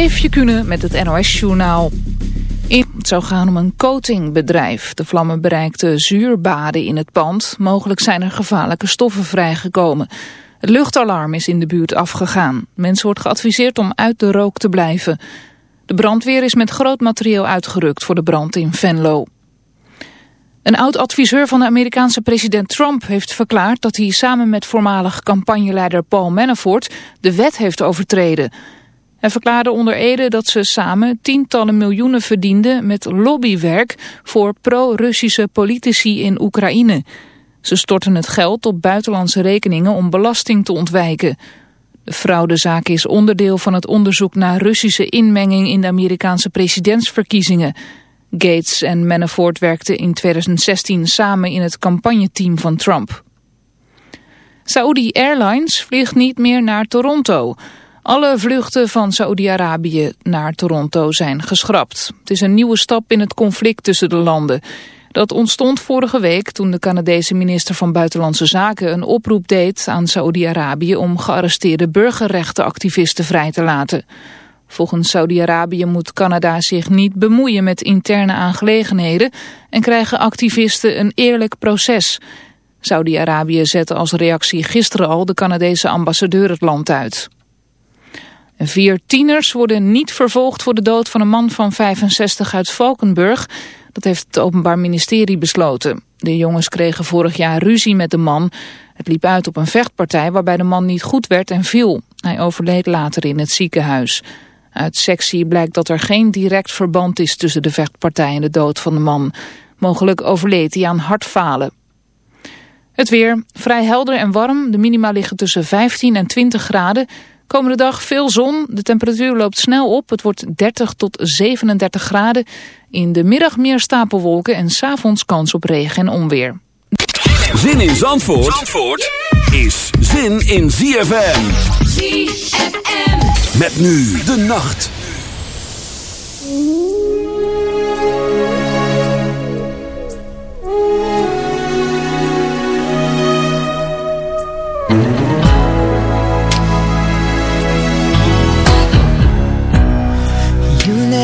Eefje Kunnen met het NOS-journaal. Het zou gaan om een coatingbedrijf. De vlammen bereikten zuurbaden in het pand. Mogelijk zijn er gevaarlijke stoffen vrijgekomen. Het luchtalarm is in de buurt afgegaan. Mensen wordt geadviseerd om uit de rook te blijven. De brandweer is met groot materieel uitgerukt voor de brand in Venlo. Een oud-adviseur van de Amerikaanse president Trump heeft verklaard dat hij samen met voormalig campagneleider Paul Manafort de wet heeft overtreden. Hij verklaarde onder Ede dat ze samen tientallen miljoenen verdienden met lobbywerk voor pro-Russische politici in Oekraïne. Ze storten het geld op buitenlandse rekeningen om belasting te ontwijken. De fraudezaak is onderdeel van het onderzoek naar Russische inmenging in de Amerikaanse presidentsverkiezingen. Gates en Manafort werkten in 2016 samen in het campagneteam van Trump. Saudi Airlines vliegt niet meer naar Toronto. Alle vluchten van Saoedi-Arabië naar Toronto zijn geschrapt. Het is een nieuwe stap in het conflict tussen de landen. Dat ontstond vorige week toen de Canadese minister van Buitenlandse Zaken een oproep deed aan Saoedi-Arabië om gearresteerde burgerrechtenactivisten vrij te laten. Volgens Saudi-Arabië moet Canada zich niet bemoeien met interne aangelegenheden en krijgen activisten een eerlijk proces. Saudi-Arabië zette als reactie gisteren al de Canadese ambassadeur het land uit. Vier tieners worden niet vervolgd voor de dood van een man van 65 uit Valkenburg. Dat heeft het Openbaar Ministerie besloten. De jongens kregen vorig jaar ruzie met de man. Het liep uit op een vechtpartij waarbij de man niet goed werd en viel. Hij overleed later in het ziekenhuis. Uit sectie blijkt dat er geen direct verband is tussen de vechtpartij en de dood van de man. Mogelijk overleed hij aan hartfalen. Het weer, vrij helder en warm. De minima liggen tussen 15 en 20 graden. Komende dag veel zon, de temperatuur loopt snel op. Het wordt 30 tot 37 graden. In de middag meer stapelwolken en s'avonds kans op regen en onweer. Zin in Zandvoort, Zandvoort is zin in ZFM. ZFM. Met nu de nacht.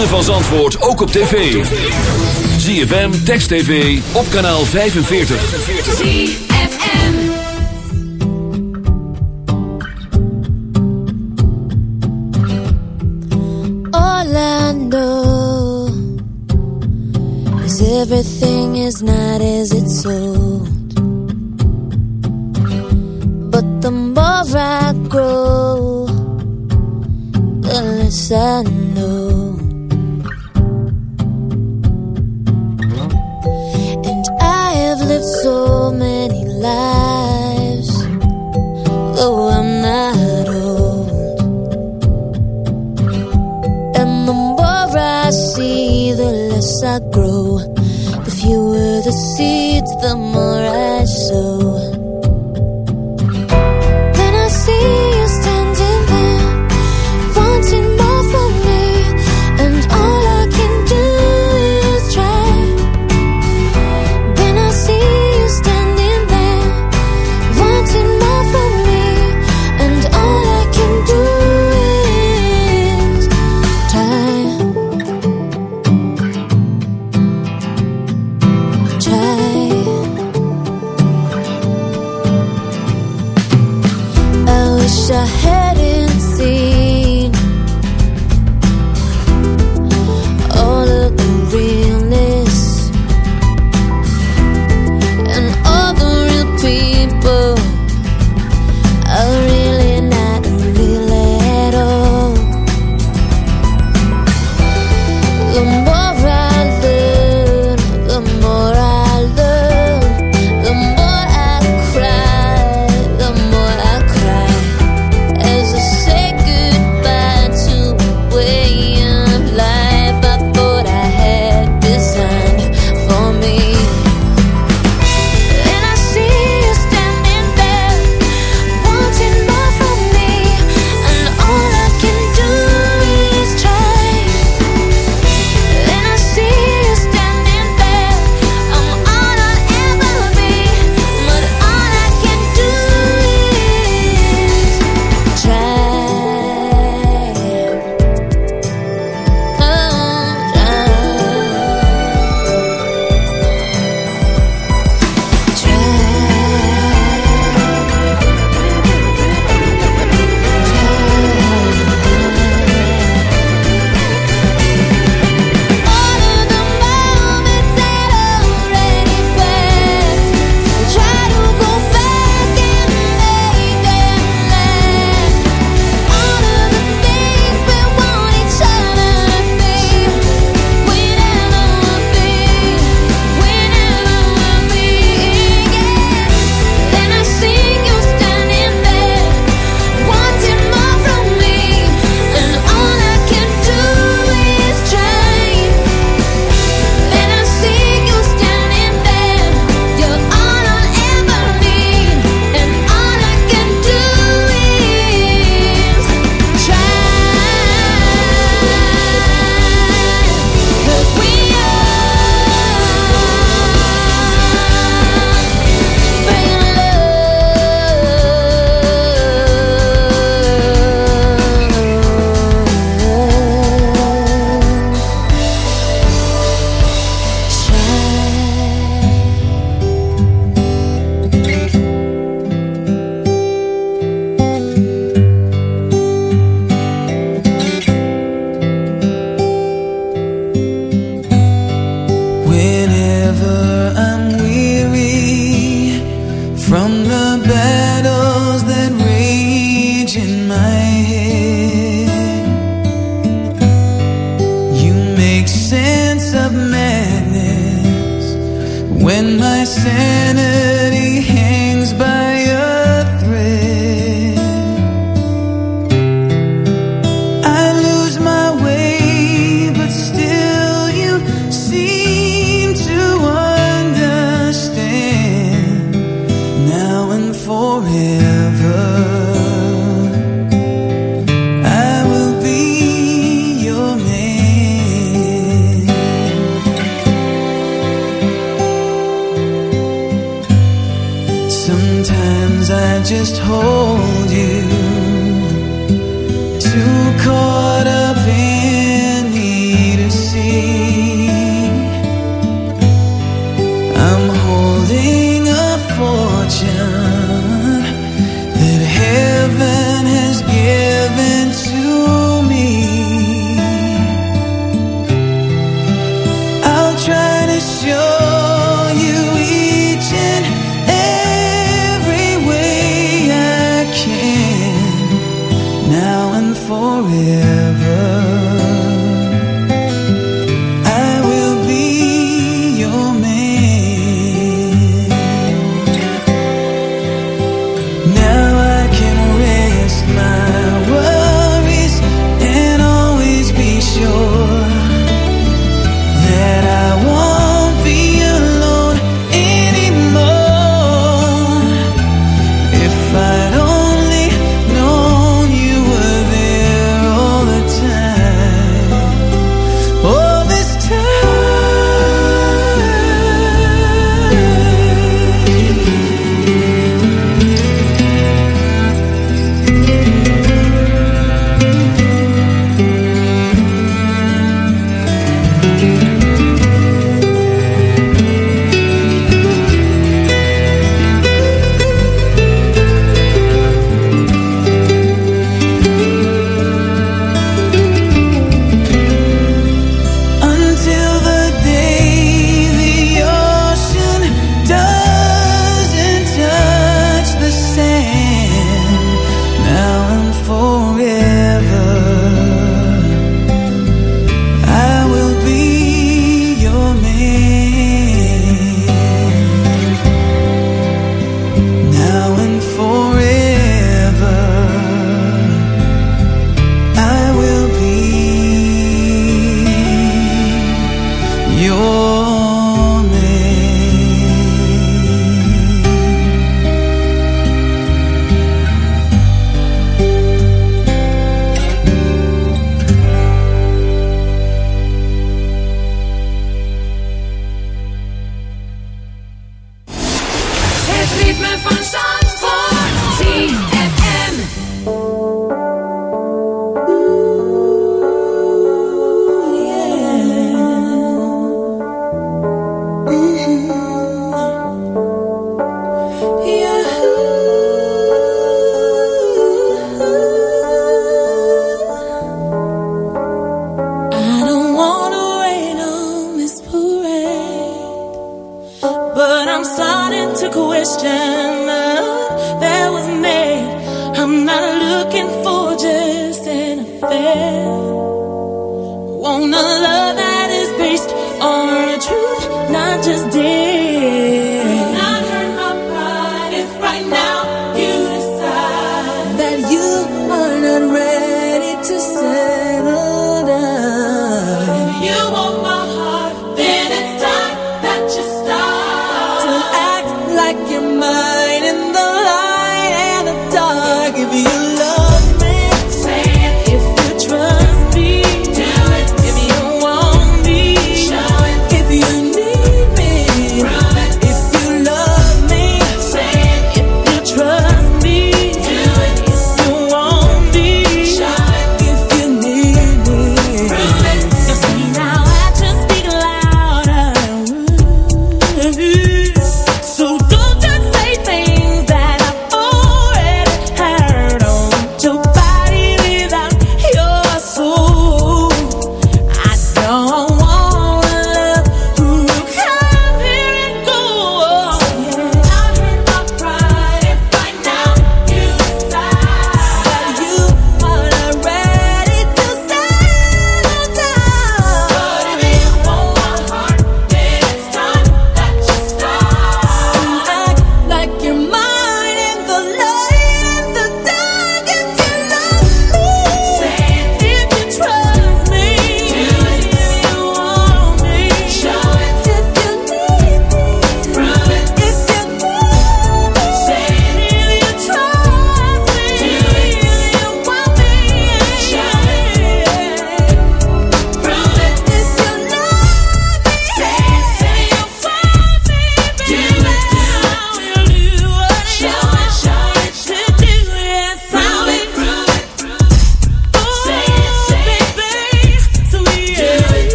ritme van Zandvoort ook op tv. ZFM, Text TV, op kanaal 45. ZFM Orlando Is everything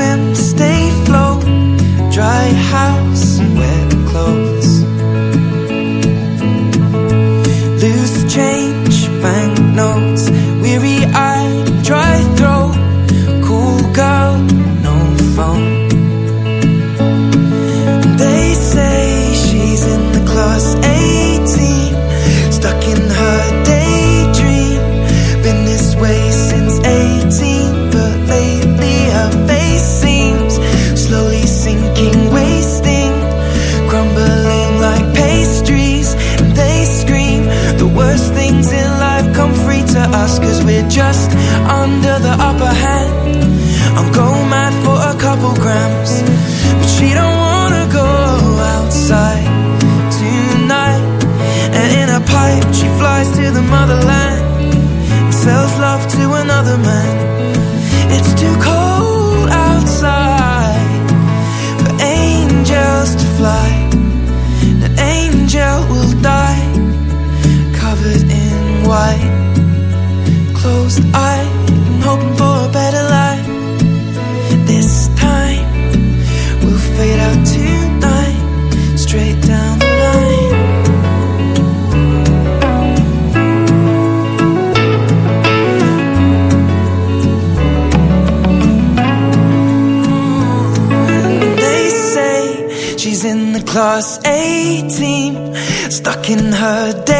swim, stay float, dry house. stuck in her day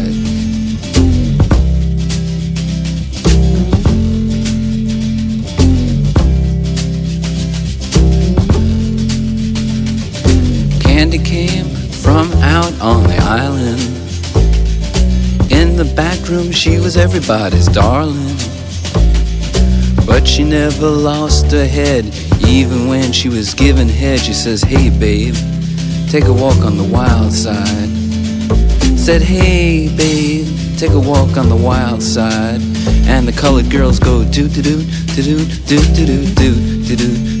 out on the island. In the back room, she was everybody's darling. But she never lost her head, even when she was given head. She says, Hey, babe, take a walk on the wild side. Said, Hey, babe, take a walk on the wild side. And the colored girls go, Doo doo doo, doo doo, doo doo doo, doo.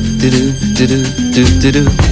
do, do, do, do,